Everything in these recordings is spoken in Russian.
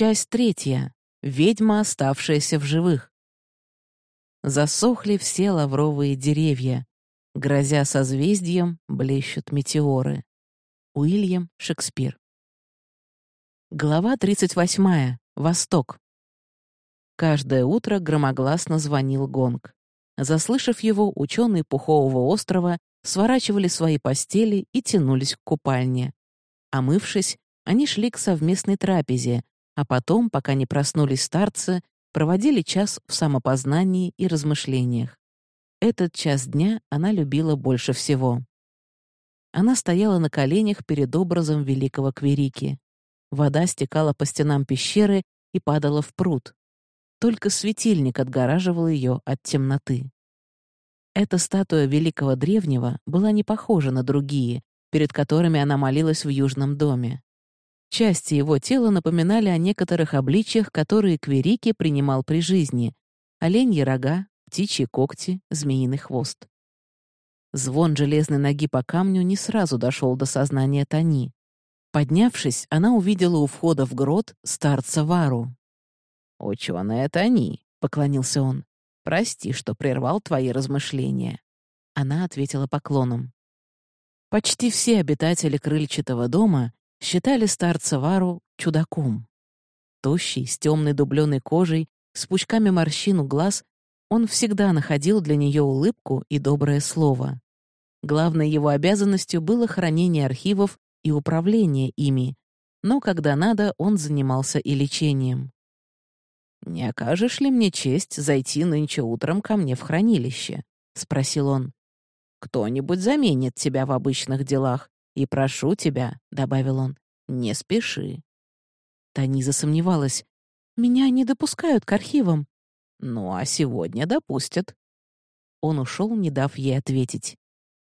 Часть третья. Ведьма, оставшаяся в живых. Засохли все лавровые деревья. Грозя созвездием, блещут метеоры. Уильям Шекспир. Глава 38. Восток. Каждое утро громогласно звонил гонг. Заслышав его, ученые Пухового острова сворачивали свои постели и тянулись к купальне. Омывшись, они шли к совместной трапезе, а потом, пока не проснулись старцы, проводили час в самопознании и размышлениях. Этот час дня она любила больше всего. Она стояла на коленях перед образом великого Кверики. Вода стекала по стенам пещеры и падала в пруд. Только светильник отгораживал ее от темноты. Эта статуя великого древнего была не похожа на другие, перед которыми она молилась в Южном доме. Части его тела напоминали о некоторых обличиях, которые Кверики принимал при жизни — оленьи рога, птичьи когти, змеиный хвост. Звон железной ноги по камню не сразу дошел до сознания Тони. Поднявшись, она увидела у входа в грот старца Вару. «Ученая Тони», — поклонился он, — «прости, что прервал твои размышления». Она ответила поклоном. Почти все обитатели крыльчатого дома считали старца Вару чудаком. Тощий, с темной дубленой кожей, с пучками морщин у глаз, он всегда находил для нее улыбку и доброе слово. Главной его обязанностью было хранение архивов и управление ими, но когда надо, он занимался и лечением. «Не окажешь ли мне честь зайти нынче утром ко мне в хранилище?» — спросил он. «Кто-нибудь заменит тебя в обычных делах, и прошу тебя», — добавил он, — «не спеши». Тани засомневалась. «Меня не допускают к архивам». «Ну, а сегодня допустят». Он ушел, не дав ей ответить.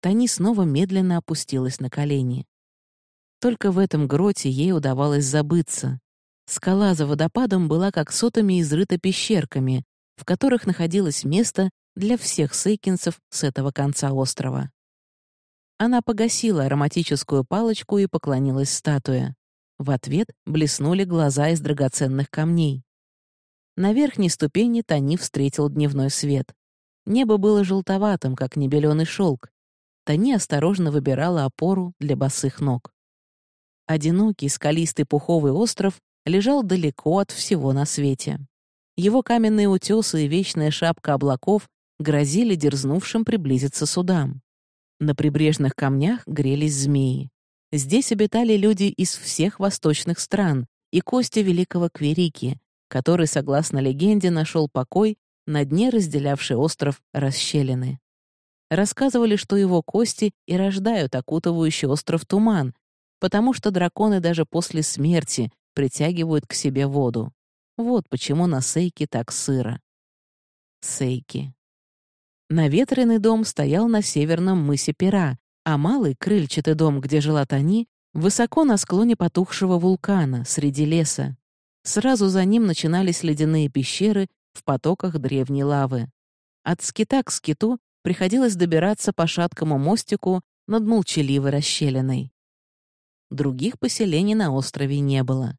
Тани снова медленно опустилась на колени. Только в этом гроте ей удавалось забыться. Скала за водопадом была как сотами изрыта пещерками, в которых находилось место для всех сейкинцев с этого конца острова. Она погасила ароматическую палочку и поклонилась статуе. В ответ блеснули глаза из драгоценных камней. На верхней ступени Тони встретил дневной свет. Небо было желтоватым, как небеленый шелк. Тони осторожно выбирала опору для босых ног. Одинокий скалистый пуховый остров лежал далеко от всего на свете. Его каменные утесы и вечная шапка облаков грозили дерзнувшим приблизиться судам. На прибрежных камнях грелись змеи. Здесь обитали люди из всех восточных стран и кости великого Кверики, который, согласно легенде, нашел покой на дне разделявший остров расщелины. Рассказывали, что его кости и рождают окутывающий остров туман, потому что драконы даже после смерти притягивают к себе воду. Вот почему на Сейке так сыро. Сейки. Наветренный дом стоял на северном мысе Пера, а малый крыльчатый дом, где жила Тони, высоко на склоне потухшего вулкана, среди леса. Сразу за ним начинались ледяные пещеры в потоках древней лавы. От скита к скиту приходилось добираться по шаткому мостику над молчаливой расщелиной. Других поселений на острове не было.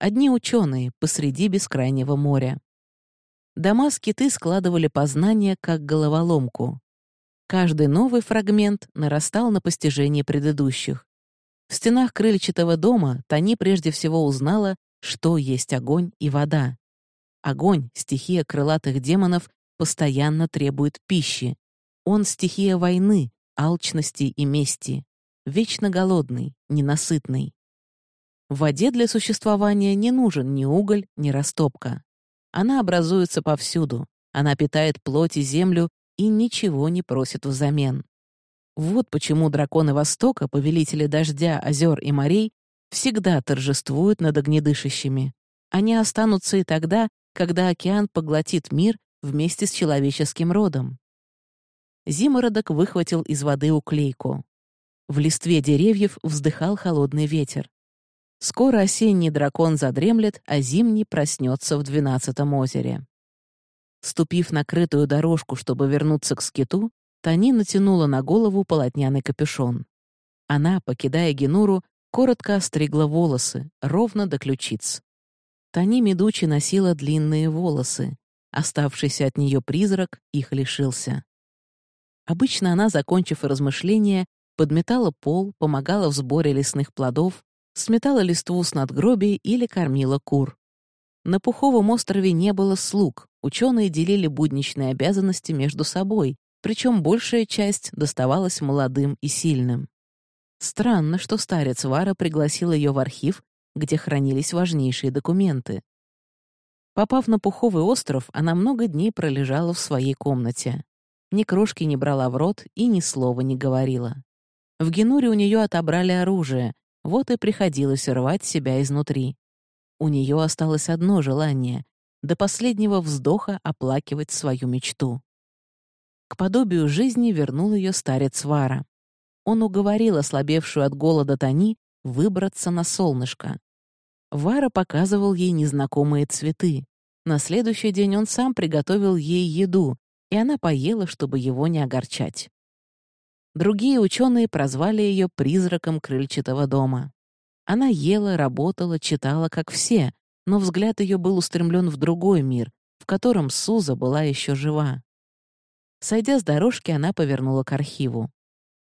Одни ученые посреди бескрайнего моря. Дома скиты складывали познания как головоломку. Каждый новый фрагмент нарастал на постижении предыдущих. В стенах крыльчатого дома Тони прежде всего узнала, что есть огонь и вода. Огонь, стихия крылатых демонов, постоянно требует пищи. Он — стихия войны, алчности и мести. Вечно голодный, ненасытный. В воде для существования не нужен ни уголь, ни растопка. Она образуется повсюду. Она питает плоть и землю и ничего не просит взамен. Вот почему драконы Востока, повелители дождя, озер и морей, всегда торжествуют над огнедышащими. Они останутся и тогда, когда океан поглотит мир вместе с человеческим родом. Зимородок выхватил из воды уклейку. В листве деревьев вздыхал холодный ветер. Скоро осенний дракон задремлет, а зимний проснется в двенадцатом озере. Ступив на крытую дорожку, чтобы вернуться к скиту, Тани натянула на голову полотняный капюшон. Она, покидая Генуру, коротко остригла волосы, ровно до ключиц. Тани Медучи носила длинные волосы. Оставшийся от нее призрак их лишился. Обычно она, закончив размышления, подметала пол, помогала в сборе лесных плодов, сметала листву с надгробий или кормила кур. На Пуховом острове не было слуг, ученые делили будничные обязанности между собой, причем большая часть доставалась молодым и сильным. Странно, что старец Вара пригласил ее в архив, где хранились важнейшие документы. Попав на Пуховый остров, она много дней пролежала в своей комнате. Ни крошки не брала в рот и ни слова не говорила. В Генуре у нее отобрали оружие, вот и приходилось рвать себя изнутри. У нее осталось одно желание — до последнего вздоха оплакивать свою мечту. К подобию жизни вернул ее старец Вара. Он уговорил ослабевшую от голода Тани выбраться на солнышко. Вара показывал ей незнакомые цветы. На следующий день он сам приготовил ей еду, и она поела, чтобы его не огорчать. Другие ученые прозвали ее призраком крыльчатого дома. Она ела, работала, читала, как все, но взгляд ее был устремлен в другой мир, в котором Суза была еще жива. Сойдя с дорожки, она повернула к архиву.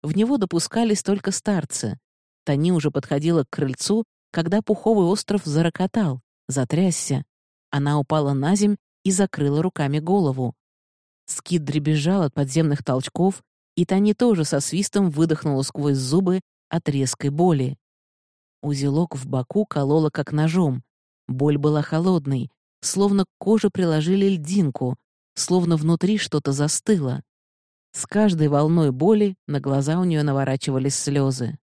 В него допускались только старцы. Тани уже подходила к крыльцу, когда пуховый остров зарокотал, затрясся. Она упала на земь и закрыла руками голову. Скид дребезжал от подземных толчков, и Тани тоже со свистом выдохнула сквозь зубы от резкой боли. Узелок в боку колола как ножом. Боль была холодной, словно к коже приложили льдинку, словно внутри что-то застыло. С каждой волной боли на глаза у нее наворачивались слезы.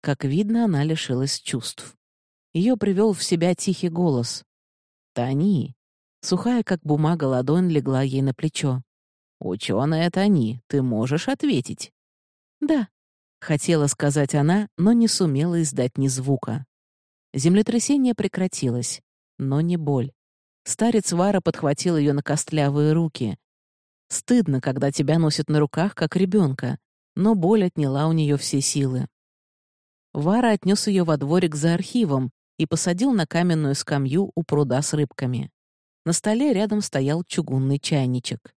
Как видно, она лишилась чувств. Ее привел в себя тихий голос. «Тани, Сухая, как бумага, ладонь легла ей на плечо. «Учёная Тони, ты можешь ответить?» «Да», — хотела сказать она, но не сумела издать ни звука. Землетрясение прекратилось, но не боль. Старец Вара подхватил ее на костлявые руки. Стыдно, когда тебя носят на руках, как ребенка, но боль отняла у нее все силы. Вара отнес ее во дворик за архивом и посадил на каменную скамью у пруда с рыбками. На столе рядом стоял чугунный чайничек.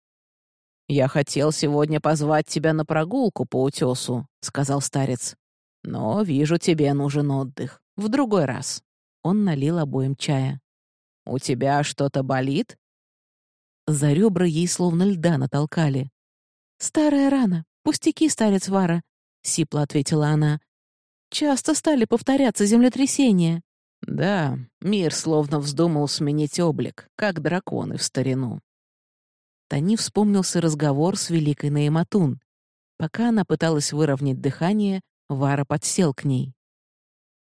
«Я хотел сегодня позвать тебя на прогулку по утесу», — сказал старец. «Но вижу, тебе нужен отдых. В другой раз». Он налил обоим чая. «У тебя что-то болит?» За ребра ей словно льда натолкали. «Старая рана. Пустяки, старец Вара», — сипло ответила она. «Часто стали повторяться землетрясения». Да, мир словно вздумал сменить облик, как драконы в старину. Тани вспомнился разговор с великой Наиматун. Пока она пыталась выровнять дыхание, Вара подсел к ней.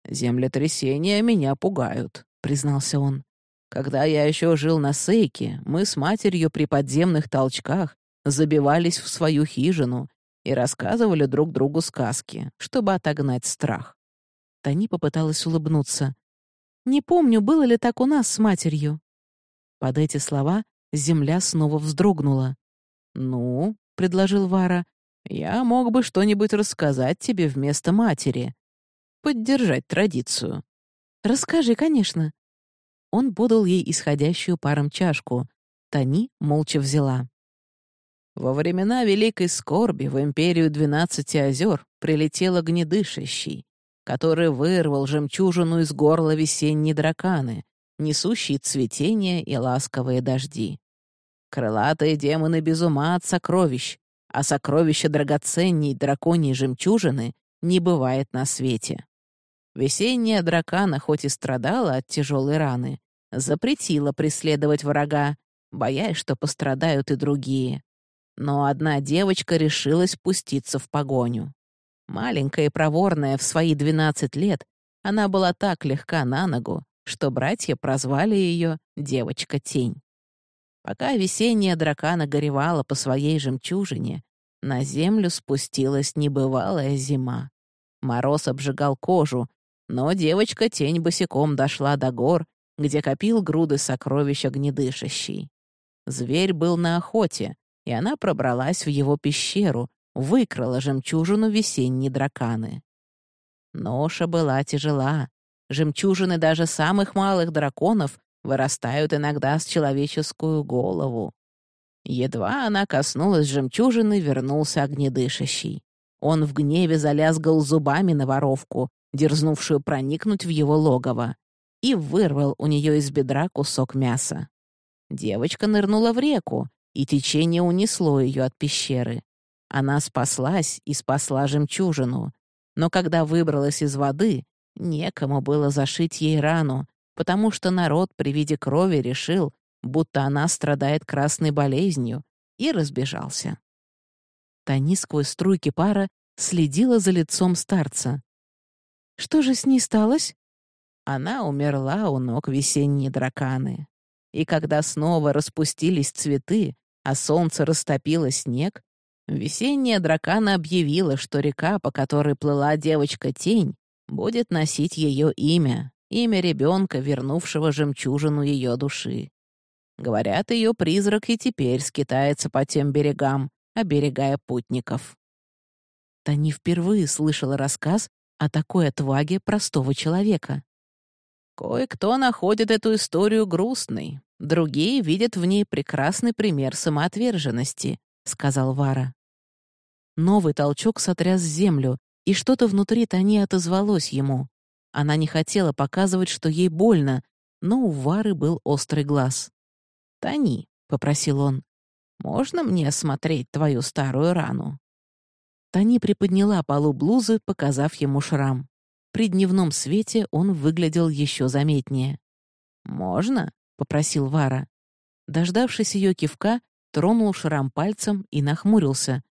«Землетрясения меня пугают», — признался он. «Когда я еще жил на Сейке, мы с матерью при подземных толчках забивались в свою хижину и рассказывали друг другу сказки, чтобы отогнать страх». Тани попыталась улыбнуться. Не помню, было ли так у нас с матерью». Под эти слова земля снова вздрогнула. «Ну», — предложил Вара, — «я мог бы что-нибудь рассказать тебе вместо матери. Поддержать традицию». «Расскажи, конечно». Он подал ей исходящую паром чашку. Тани молча взяла. Во времена Великой Скорби в империю Двенадцати озер прилетела гнедышащий который вырвал жемчужину из горла весенней драканы, несущей цветение и ласковые дожди. Крылатые демоны без ума от сокровищ, а сокровища драгоценней драконьей жемчужины не бывает на свете. Весенняя дракана хоть и страдала от тяжелой раны, запретила преследовать врага, боясь, что пострадают и другие. Но одна девочка решилась пуститься в погоню. Маленькая и проворная в свои двенадцать лет, она была так легка на ногу, что братья прозвали ее «девочка-тень». Пока весенняя дракана горевала по своей жемчужине, на землю спустилась небывалая зима. Мороз обжигал кожу, но девочка-тень босиком дошла до гор, где копил груды сокровища огнедышащий. Зверь был на охоте, и она пробралась в его пещеру, выкрала жемчужину весенней драканы. Ноша была тяжела. Жемчужины даже самых малых драконов вырастают иногда с человеческую голову. Едва она коснулась жемчужины, вернулся огнедышащий. Он в гневе залязгал зубами на воровку, дерзнувшую проникнуть в его логово, и вырвал у нее из бедра кусок мяса. Девочка нырнула в реку, и течение унесло ее от пещеры. Она спаслась и спасла жемчужину, но когда выбралась из воды, некому было зашить ей рану, потому что народ при виде крови решил, будто она страдает красной болезнью, и разбежался. Тони сквозь струйки пара следила за лицом старца. «Что же с ней сталось?» Она умерла у ног весенние драканы. И когда снова распустились цветы, а солнце растопило снег, весенняя дракана объявила, что река, по которой плыла девочка-тень, будет носить ее имя, имя ребенка, вернувшего жемчужину ее души. Говорят, ее призрак и теперь скитается по тем берегам, оберегая путников. Тани впервые слышала рассказ о такой отваге простого человека. Кое-кто находит эту историю грустной, другие видят в ней прекрасный пример самоотверженности, сказал Вара. Новый толчок сотряс землю, и что-то внутри Тани отозвалось ему. Она не хотела показывать, что ей больно, но у Вары был острый глаз. «Тони», — попросил он, — «можно мне осмотреть твою старую рану?» Тони приподняла полу блузы, показав ему шрам. При дневном свете он выглядел еще заметнее. «Можно?» — попросил Вара. Дождавшись ее кивка, тронул шрам пальцем и нахмурился.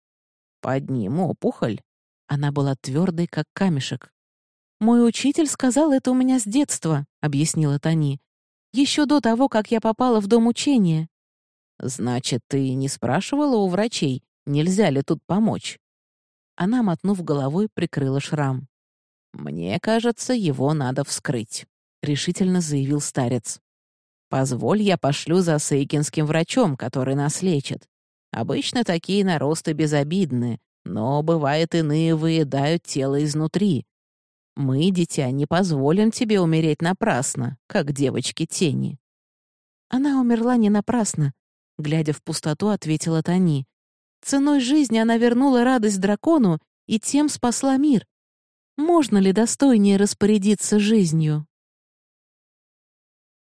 «Под ним опухоль». Она была твердой, как камешек. «Мой учитель сказал это у меня с детства», — объяснила Тони. Еще до того, как я попала в дом учения. Значит, ты не спрашивала у врачей, нельзя ли тут помочь? Она, мотнув головой, прикрыла шрам. «Мне кажется, его надо вскрыть», — решительно заявил старец. «Позволь, я пошлю за сейкинским врачом, который нас лечит. Обычно такие наросты безобидны, но, бывает, иные выедают тело изнутри, мы, дитя, не позволим тебе умереть напрасно, как девочки тени». «Она умерла не напрасно», — глядя в пустоту, ответила Тони. «Ценой жизни она вернула радость дракону и тем спасла мир. Можно ли достойнее распорядиться жизнью?»